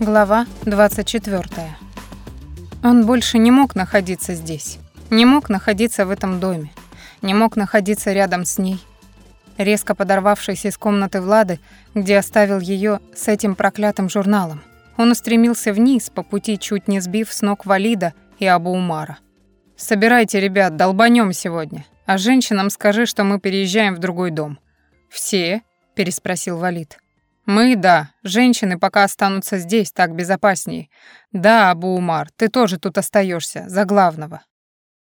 Глава 24. Он больше не мог находиться здесь. Не мог находиться в этом доме. Не мог находиться рядом с ней. Резко подорвавшись из комнаты Влады, где оставил ее с этим проклятым журналом, он устремился вниз, по пути чуть не сбив с ног Валида и Абу Умара. «Собирайте, ребят, долбанем сегодня. А женщинам скажи, что мы переезжаем в другой дом». «Все?» — переспросил Валид. «Мы, да. Женщины пока останутся здесь, так безопаснее. Да, Абу Умар, ты тоже тут остаешься, за главного».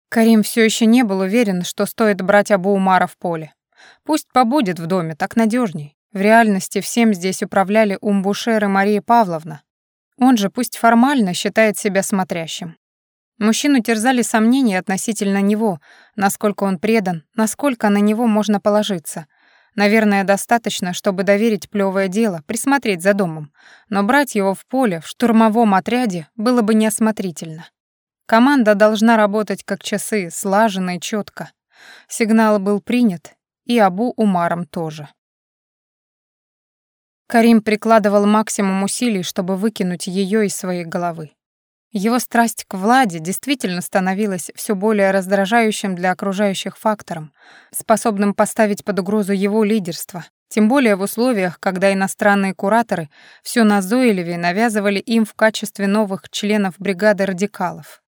Карим все еще не был уверен, что стоит брать Абу Умара в поле. Пусть побудет в доме, так надежней. В реальности всем здесь управляли Умбушер и Мария Павловна. Он же пусть формально считает себя смотрящим. Мужчину терзали сомнения относительно него, насколько он предан, насколько на него можно положиться — Наверное, достаточно, чтобы доверить плевое дело, присмотреть за домом. Но брать его в поле, в штурмовом отряде, было бы неосмотрительно. Команда должна работать как часы, слаженно и четко. Сигнал был принят, и Абу Умаром тоже. Карим прикладывал максимум усилий, чтобы выкинуть ее из своей головы. Его страсть к Владе действительно становилась все более раздражающим для окружающих фактором, способным поставить под угрозу его лидерство, тем более в условиях, когда иностранные кураторы все назойливее навязывали им в качестве новых членов бригады радикалов.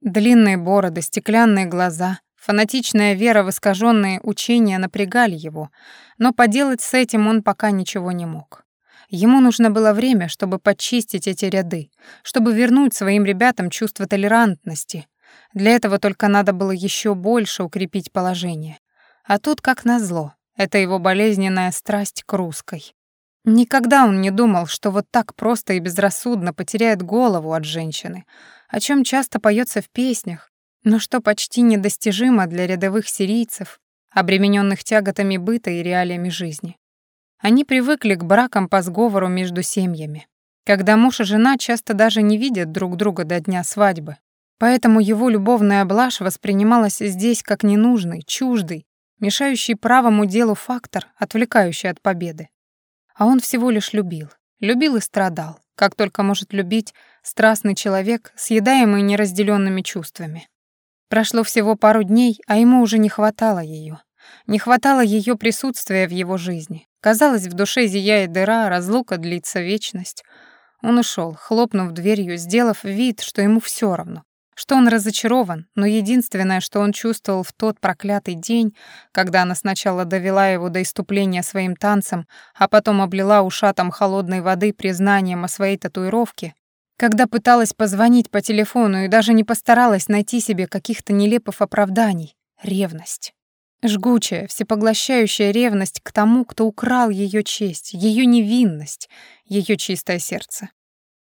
Длинные бороды, стеклянные глаза, фанатичная вера в искаженные учения напрягали его, но поделать с этим он пока ничего не мог. Ему нужно было время, чтобы почистить эти ряды, чтобы вернуть своим ребятам чувство толерантности. Для этого только надо было еще больше укрепить положение. А тут, как назло, это его болезненная страсть к русской. Никогда он не думал, что вот так просто и безрассудно потеряет голову от женщины, о чем часто поется в песнях, но что почти недостижимо для рядовых сирийцев, обремененных тяготами быта и реалиями жизни. Они привыкли к бракам по сговору между семьями, когда муж и жена часто даже не видят друг друга до дня свадьбы. Поэтому его любовная блажь воспринималась здесь как ненужный, чуждый, мешающий правому делу фактор, отвлекающий от победы. А он всего лишь любил. Любил и страдал, как только может любить страстный человек, съедаемый неразделенными чувствами. Прошло всего пару дней, а ему уже не хватало ее. Не хватало ее присутствия в его жизни. Казалось, в душе зияет дыра, разлука длится вечность. Он ушел, хлопнув дверью, сделав вид, что ему все равно, что он разочарован, но единственное, что он чувствовал в тот проклятый день, когда она сначала довела его до иступления своим танцем, а потом облила ушатом холодной воды признанием о своей татуировке, когда пыталась позвонить по телефону и даже не постаралась найти себе каких-то нелепых оправданий — ревность. Жгучая, всепоглощающая ревность к тому, кто украл ее честь, ее невинность, ее чистое сердце.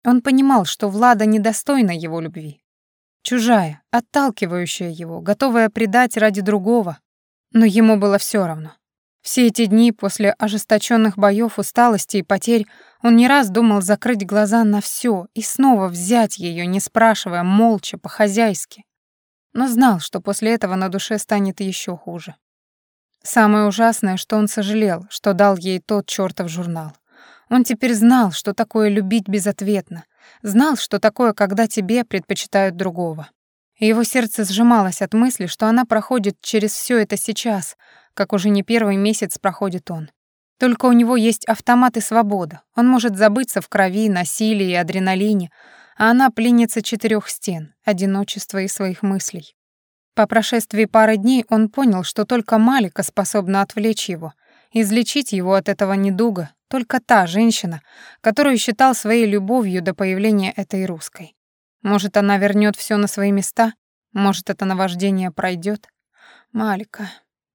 Он понимал, что Влада недостойна его любви. Чужая, отталкивающая его, готовая предать ради другого. Но ему было все равно. Все эти дни после ожесточенных боев, усталости и потерь он не раз думал закрыть глаза на все и снова взять ее, не спрашивая, молча, по-хозяйски. Но знал, что после этого на душе станет еще хуже. Самое ужасное, что он сожалел, что дал ей тот чёртов журнал. Он теперь знал, что такое любить безответно, знал, что такое, когда тебе предпочитают другого. Его сердце сжималось от мысли, что она проходит через все это сейчас, как уже не первый месяц проходит он. Только у него есть автомат и свобода. Он может забыться в крови, насилии и адреналине, а она пленница четырех стен, одиночества и своих мыслей. По прошествии пары дней он понял, что только Малика способна отвлечь его, излечить его от этого недуга, только та женщина, которую считал своей любовью до появления этой русской. Может, она вернет все на свои места? Может, это наваждение пройдет? Малика.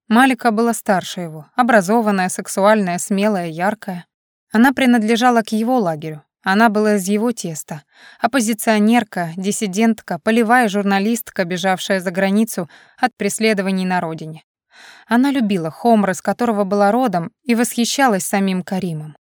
Малика была старше его, образованная, сексуальная, смелая, яркая. Она принадлежала к его лагерю, она была из его теста. Оппозиционерка, диссидентка, полевая журналистка, бежавшая за границу от преследований на родине. Она любила Хомра, с которого была родом, и восхищалась самим Каримом.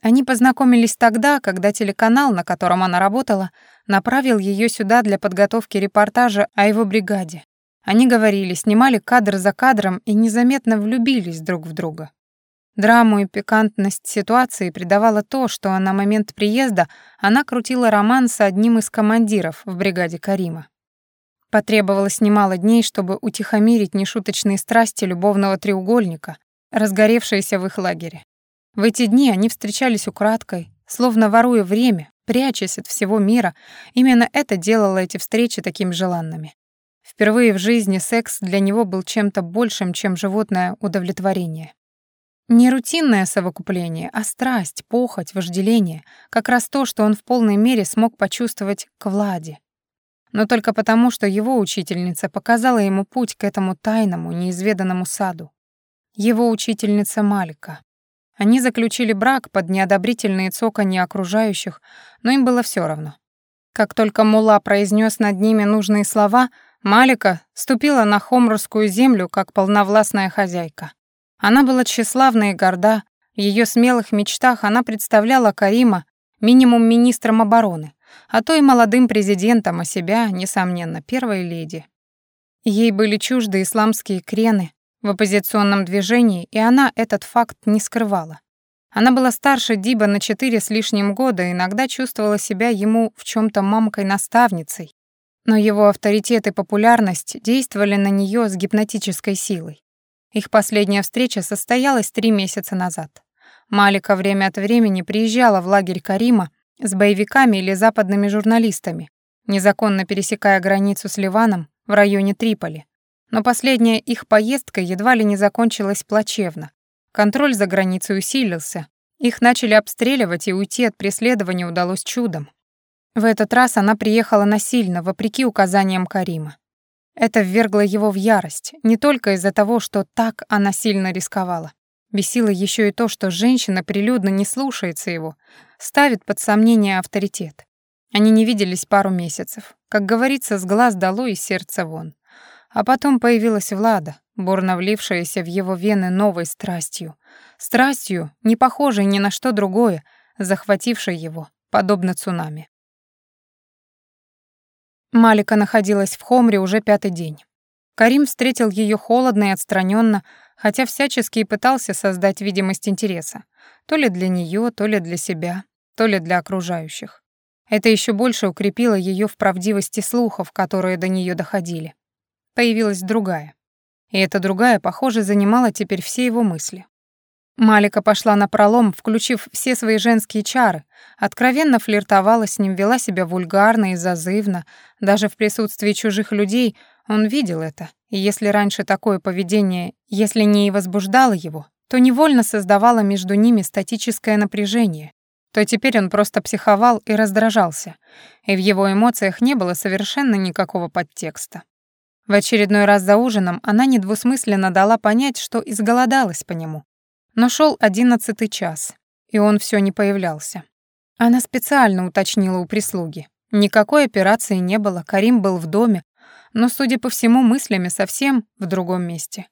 Они познакомились тогда, когда телеканал, на котором она работала, направил ее сюда для подготовки репортажа о его бригаде. Они говорили, снимали кадр за кадром и незаметно влюбились друг в друга. Драму и пикантность ситуации придавало то, что на момент приезда она крутила роман с одним из командиров в бригаде Карима. Потребовалось немало дней, чтобы утихомирить нешуточные страсти любовного треугольника, разгоревшиеся в их лагере. В эти дни они встречались украдкой, словно воруя время, прячась от всего мира. Именно это делало эти встречи такими желанными. Впервые в жизни секс для него был чем-то большим, чем животное удовлетворение. Не рутинное совокупление, а страсть, похоть, вожделение — как раз то, что он в полной мере смог почувствовать к Владе но только потому, что его учительница показала ему путь к этому тайному, неизведанному саду. Его учительница Малика. Они заключили брак под неодобрительные цоканье окружающих, но им было все равно. Как только Мула произнес над ними нужные слова, Малика ступила на хомрусскую землю как полновластная хозяйка. Она была тщеславна и горда, в ее смелых мечтах она представляла Карима минимум министром обороны, а то и молодым президентом, а себя, несомненно, первой леди. Ей были чужды исламские крены в оппозиционном движении, и она этот факт не скрывала. Она была старше Диба на четыре с лишним года и иногда чувствовала себя ему в чем то мамкой-наставницей, но его авторитет и популярность действовали на нее с гипнотической силой. Их последняя встреча состоялась три месяца назад. Малика время от времени приезжала в лагерь Карима с боевиками или западными журналистами, незаконно пересекая границу с Ливаном в районе Триполи. Но последняя их поездка едва ли не закончилась плачевно. Контроль за границей усилился. Их начали обстреливать, и уйти от преследования удалось чудом. В этот раз она приехала насильно, вопреки указаниям Карима. Это ввергло его в ярость, не только из-за того, что так она сильно рисковала. Бесило еще и то, что женщина прилюдно не слушается его, ставит под сомнение авторитет. Они не виделись пару месяцев. Как говорится, с глаз дало и сердце вон. А потом появилась Влада, бурно влившаяся в его вены новой страстью. Страстью, не похожей ни на что другое, захватившей его, подобно цунами. Малика находилась в Хомре уже пятый день. Карим встретил ее холодно и отстраненно, хотя всячески и пытался создать видимость интереса. То ли для нее, то ли для себя, то ли для окружающих. Это еще больше укрепило ее в правдивости слухов, которые до нее доходили. Появилась другая. И эта другая, похоже, занимала теперь все его мысли. Малика пошла на пролом, включив все свои женские чары, откровенно флиртовала с ним, вела себя вульгарно и зазывно, даже в присутствии чужих людей он видел это, и если раньше такое поведение, если не и возбуждало его, то невольно создавало между ними статическое напряжение, то теперь он просто психовал и раздражался, и в его эмоциях не было совершенно никакого подтекста. В очередной раз за ужином она недвусмысленно дала понять, что изголодалась по нему, но шел одиннадцатый час, и он все не появлялся. Она специально уточнила у прислуги. Никакой операции не было, Карим был в доме, но, судя по всему, мыслями совсем в другом месте.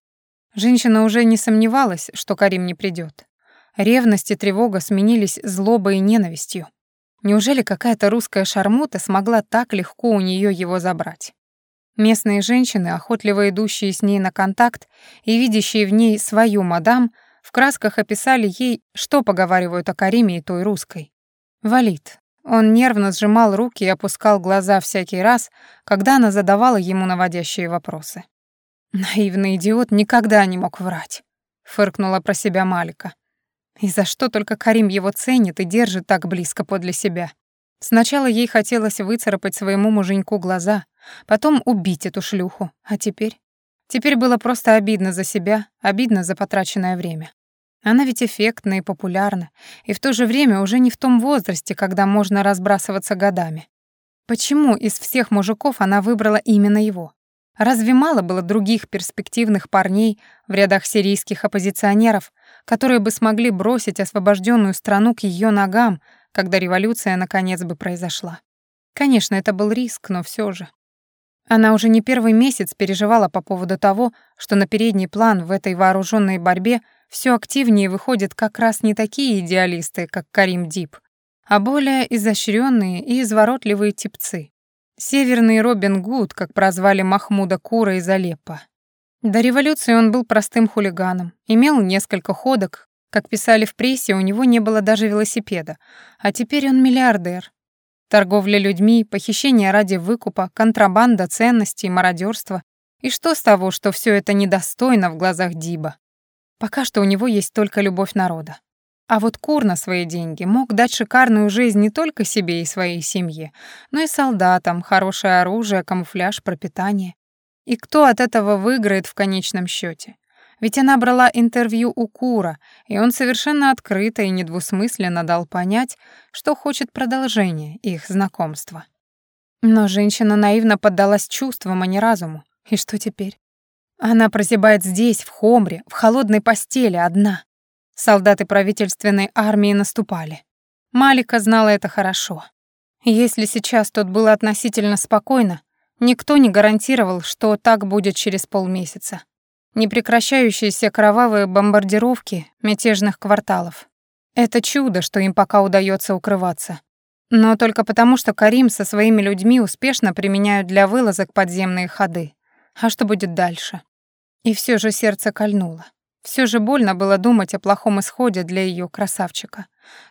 Женщина уже не сомневалась, что Карим не придет. Ревность и тревога сменились злобой и ненавистью. Неужели какая-то русская шармута смогла так легко у нее его забрать? Местные женщины, охотливо идущие с ней на контакт и видящие в ней свою мадам, в красках описали ей, что поговаривают о Кариме и той русской. Валит. Он нервно сжимал руки и опускал глаза всякий раз, когда она задавала ему наводящие вопросы. «Наивный идиот никогда не мог врать», — фыркнула про себя Малика. «И за что только Карим его ценит и держит так близко подле себя?» Сначала ей хотелось выцарапать своему муженьку глаза, потом убить эту шлюху, а теперь? Теперь было просто обидно за себя, обидно за потраченное время. Она ведь эффектна и популярна, и в то же время уже не в том возрасте, когда можно разбрасываться годами. Почему из всех мужиков она выбрала именно его? Разве мало было других перспективных парней в рядах сирийских оппозиционеров, которые бы смогли бросить освобожденную страну к ее ногам, когда революция наконец бы произошла? Конечно, это был риск, но все же. Она уже не первый месяц переживала по поводу того, что на передний план в этой вооруженной борьбе все активнее выходят как раз не такие идеалисты, как Карим Дип, а более изощренные и изворотливые типцы. Северный Робин Гуд, как прозвали Махмуда Кура из Алеппо. До революции он был простым хулиганом, имел несколько ходок, Как писали в прессе, у него не было даже велосипеда, а теперь он миллиардер. Торговля людьми, похищение ради выкупа, контрабанда ценностей, мародерство. И что с того, что все это недостойно в глазах Диба? Пока что у него есть только любовь народа. А вот Кур на свои деньги мог дать шикарную жизнь не только себе и своей семье, но и солдатам, хорошее оружие, камуфляж, пропитание. И кто от этого выиграет в конечном счете? Ведь она брала интервью у Кура, и он совершенно открыто и недвусмысленно дал понять, что хочет продолжения их знакомства. Но женщина наивно поддалась чувствам, а не разуму. И что теперь? Она прозябает здесь, в Хомре, в холодной постели, одна. Солдаты правительственной армии наступали. Малика знала это хорошо. Если сейчас тут было относительно спокойно, никто не гарантировал, что так будет через полмесяца непрекращающиеся кровавые бомбардировки мятежных кварталов. Это чудо, что им пока удается укрываться. Но только потому, что Карим со своими людьми успешно применяют для вылазок подземные ходы. А что будет дальше? И все же сердце кольнуло. Все же больно было думать о плохом исходе для ее красавчика.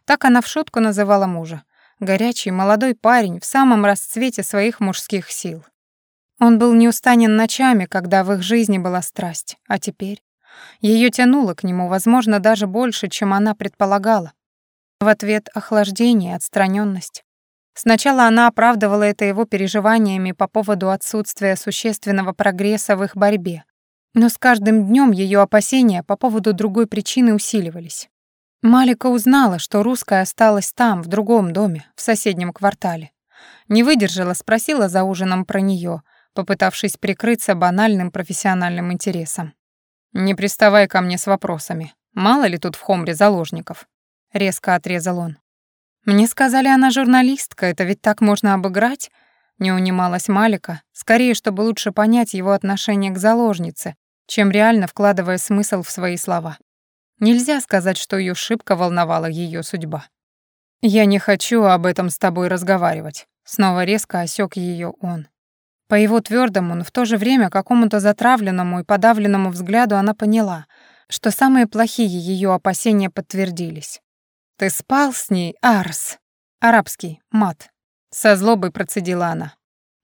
Так она в шутку называла мужа. Горячий молодой парень в самом расцвете своих мужских сил. Он был неустанен ночами, когда в их жизни была страсть, а теперь ее тянуло к нему, возможно, даже больше, чем она предполагала. В ответ охлаждение, отстраненность. Сначала она оправдывала это его переживаниями по поводу отсутствия существенного прогресса в их борьбе, но с каждым днем ее опасения по поводу другой причины усиливались. Малика узнала, что русская осталась там, в другом доме, в соседнем квартале. Не выдержала, спросила за ужином про нее, попытавшись прикрыться банальным профессиональным интересом. «Не приставай ко мне с вопросами. Мало ли тут в Хомре заложников?» — резко отрезал он. «Мне сказали, она журналистка, это ведь так можно обыграть?» Не унималась Малика, скорее, чтобы лучше понять его отношение к заложнице, чем реально вкладывая смысл в свои слова. Нельзя сказать, что ее шибко волновала ее судьба. «Я не хочу об этом с тобой разговаривать», — снова резко осек ее он. По его твердому, но в то же время какому-то затравленному и подавленному взгляду она поняла, что самые плохие ее опасения подтвердились. «Ты спал с ней, Арс?» Арабский, мат. Со злобой процедила она.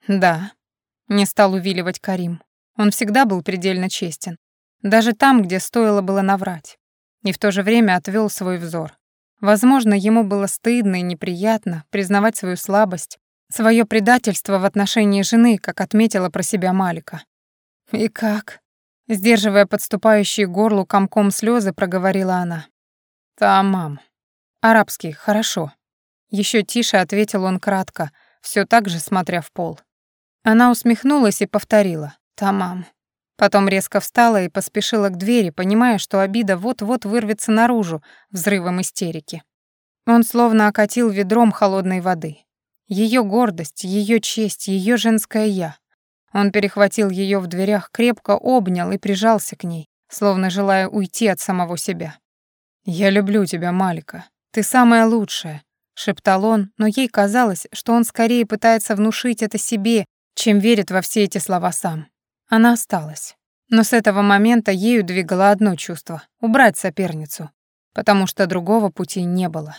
«Да», — не стал увиливать Карим. Он всегда был предельно честен. Даже там, где стоило было наврать. И в то же время отвел свой взор. Возможно, ему было стыдно и неприятно признавать свою слабость, Своё предательство в отношении жены, как отметила про себя Малика. «И как?» Сдерживая подступающие горлу комком слезы, проговорила она. «Тамам. Арабский, хорошо». Еще тише ответил он кратко, все так же смотря в пол. Она усмехнулась и повторила «Тамам». Потом резко встала и поспешила к двери, понимая, что обида вот-вот вырвется наружу взрывом истерики. Он словно окатил ведром холодной воды. Ее гордость, ее честь, ее женское «я». Он перехватил ее в дверях, крепко обнял и прижался к ней, словно желая уйти от самого себя. «Я люблю тебя, Малика. Ты самая лучшая», — шептал он, но ей казалось, что он скорее пытается внушить это себе, чем верит во все эти слова сам. Она осталась. Но с этого момента ею двигало одно чувство — убрать соперницу, потому что другого пути не было.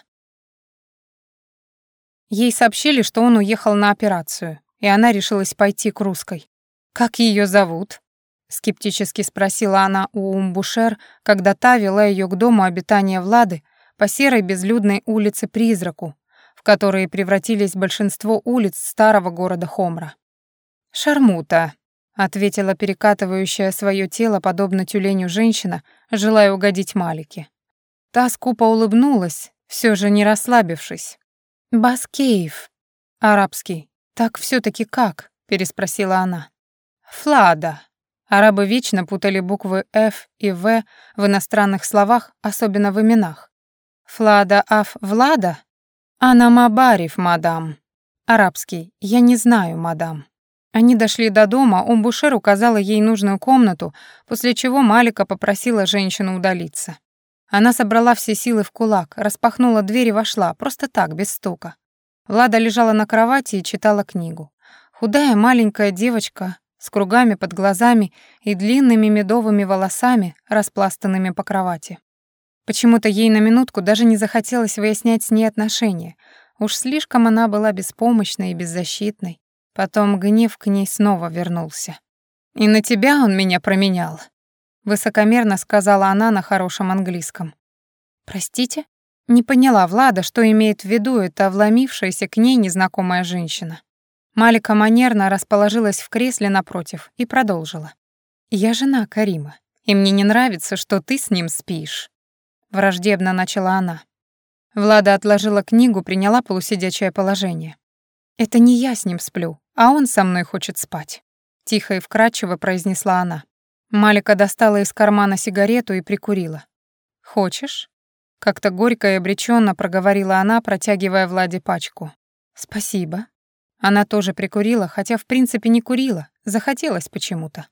Ей сообщили, что он уехал на операцию, и она решилась пойти к русской. «Как ее зовут?» — скептически спросила она у Умбушер, когда та вела ее к дому обитания Влады по серой безлюдной улице Призраку, в которые превратились большинство улиц старого города Хомра. «Шармута», — ответила перекатывающая свое тело, подобно тюленю женщина, желая угодить Малике. Та скупо улыбнулась, все же не расслабившись. «Баскеев». «Арабский. Так все таки как?» — переспросила она. «Флада». Арабы вечно путали буквы «Ф» и «В» в иностранных словах, особенно в именах. «Флада Аф Влада?» «Она Мабариф, мадам». Арабский. «Я не знаю, мадам». Они дошли до дома, Умбушер указала ей нужную комнату, после чего Малика попросила женщину удалиться. Она собрала все силы в кулак, распахнула дверь и вошла, просто так, без стука. Лада лежала на кровати и читала книгу. Худая маленькая девочка с кругами под глазами и длинными медовыми волосами, распластанными по кровати. Почему-то ей на минутку даже не захотелось выяснять с ней отношения. Уж слишком она была беспомощной и беззащитной. Потом гнев к ней снова вернулся. «И на тебя он меня променял», — высокомерно сказала она на хорошем английском. «Простите?» Не поняла Влада, что имеет в виду эта вломившаяся к ней незнакомая женщина. Малика манерно расположилась в кресле напротив и продолжила. «Я жена Карима, и мне не нравится, что ты с ним спишь». Враждебно начала она. Влада отложила книгу, приняла полусидячее положение. «Это не я с ним сплю, а он со мной хочет спать», — тихо и вкрадчиво произнесла она. Малика достала из кармана сигарету и прикурила. «Хочешь?» — как-то горько и обреченно проговорила она, протягивая Владе пачку. «Спасибо». Она тоже прикурила, хотя в принципе не курила, захотелось почему-то.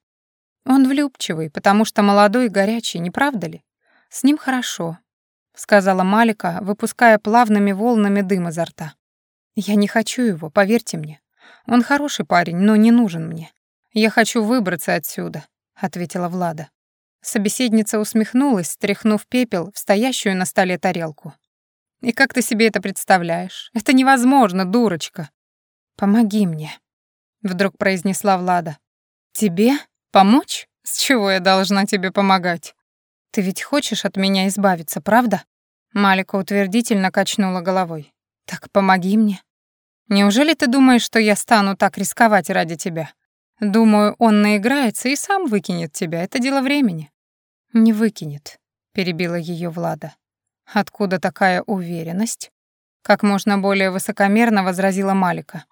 Он влюбчивый, потому что молодой и горячий, не правда ли? С ним хорошо, сказала Малика, выпуская плавными волнами дым изо рта. Я не хочу его, поверьте мне. Он хороший парень, но не нужен мне. Я хочу выбраться отсюда, ответила Влада. Собеседница усмехнулась, стряхнув пепел в стоящую на столе тарелку. «И как ты себе это представляешь? Это невозможно, дурочка!» «Помоги мне», — вдруг произнесла Влада. «Тебе? Помочь? С чего я должна тебе помогать?» Ты ведь хочешь от меня избавиться, правда? Малика утвердительно качнула головой. Так помоги мне. Неужели ты думаешь, что я стану так рисковать ради тебя? Думаю, он наиграется и сам выкинет тебя. Это дело времени. Не выкинет, перебила ее Влада. Откуда такая уверенность? Как можно более высокомерно возразила Малика.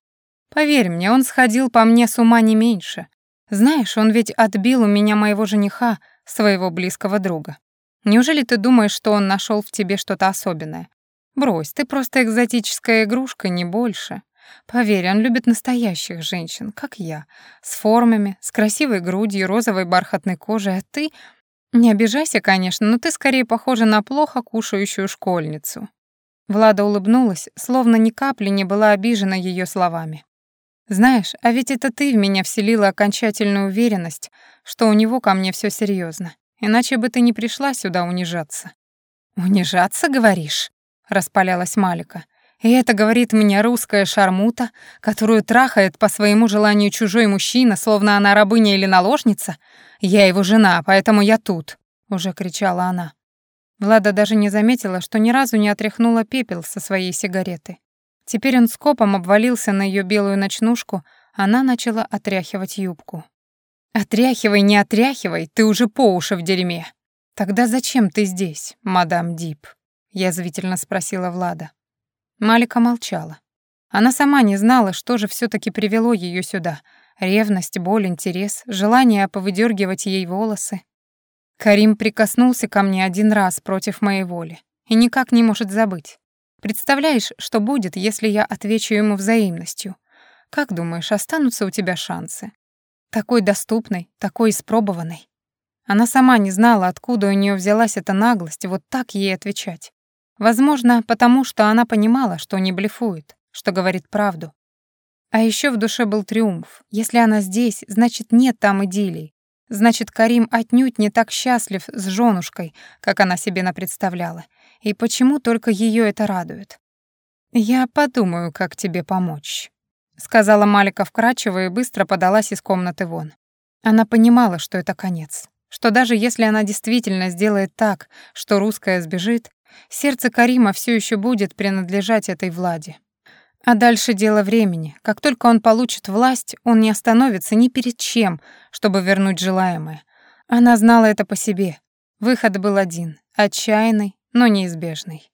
Поверь мне, он сходил по мне с ума не меньше. Знаешь, он ведь отбил у меня моего жениха, своего близкого друга. Неужели ты думаешь, что он нашел в тебе что-то особенное? Брось, ты просто экзотическая игрушка, не больше. Поверь, он любит настоящих женщин, как я, с формами, с красивой грудью, розовой бархатной кожей, а ты... Не обижайся, конечно, но ты скорее похожа на плохо кушающую школьницу. Влада улыбнулась, словно ни капли не была обижена ее словами. Знаешь, а ведь это ты в меня вселила окончательную уверенность, что у него ко мне все серьезно. Иначе бы ты не пришла сюда унижаться. Унижаться, говоришь? Распалялась Малика. И это говорит мне русская шармута, которую трахает по своему желанию чужой мужчина, словно она рабыня или наложница. Я его жена, поэтому я тут, уже кричала она. Влада даже не заметила, что ни разу не отряхнула пепел со своей сигареты. Теперь он скопом обвалился на ее белую ночнушку, она начала отряхивать юбку. «Отряхивай, не отряхивай, ты уже по уши в дерьме». «Тогда зачем ты здесь, мадам Дип?» — язвительно спросила Влада. Малика молчала. Она сама не знала, что же все таки привело ее сюда. Ревность, боль, интерес, желание повыдергивать ей волосы. Карим прикоснулся ко мне один раз против моей воли и никак не может забыть. Представляешь, что будет, если я отвечу ему взаимностью? Как думаешь, останутся у тебя шансы? Такой доступной, такой испробованной. Она сама не знала, откуда у нее взялась эта наглость вот так ей отвечать. Возможно, потому что она понимала, что не блефует, что говорит правду. А еще в душе был триумф. Если она здесь, значит, нет там идиллии. Значит, Карим отнюдь не так счастлив с женушкой, как она себе напредставляла. И почему только ее это радует? «Я подумаю, как тебе помочь», — сказала Малика вкрадчиво и быстро подалась из комнаты вон. Она понимала, что это конец, что даже если она действительно сделает так, что русская сбежит, сердце Карима все еще будет принадлежать этой Владе. А дальше дело времени. Как только он получит власть, он не остановится ни перед чем, чтобы вернуть желаемое. Она знала это по себе. Выход был один — отчаянный, но неизбежный.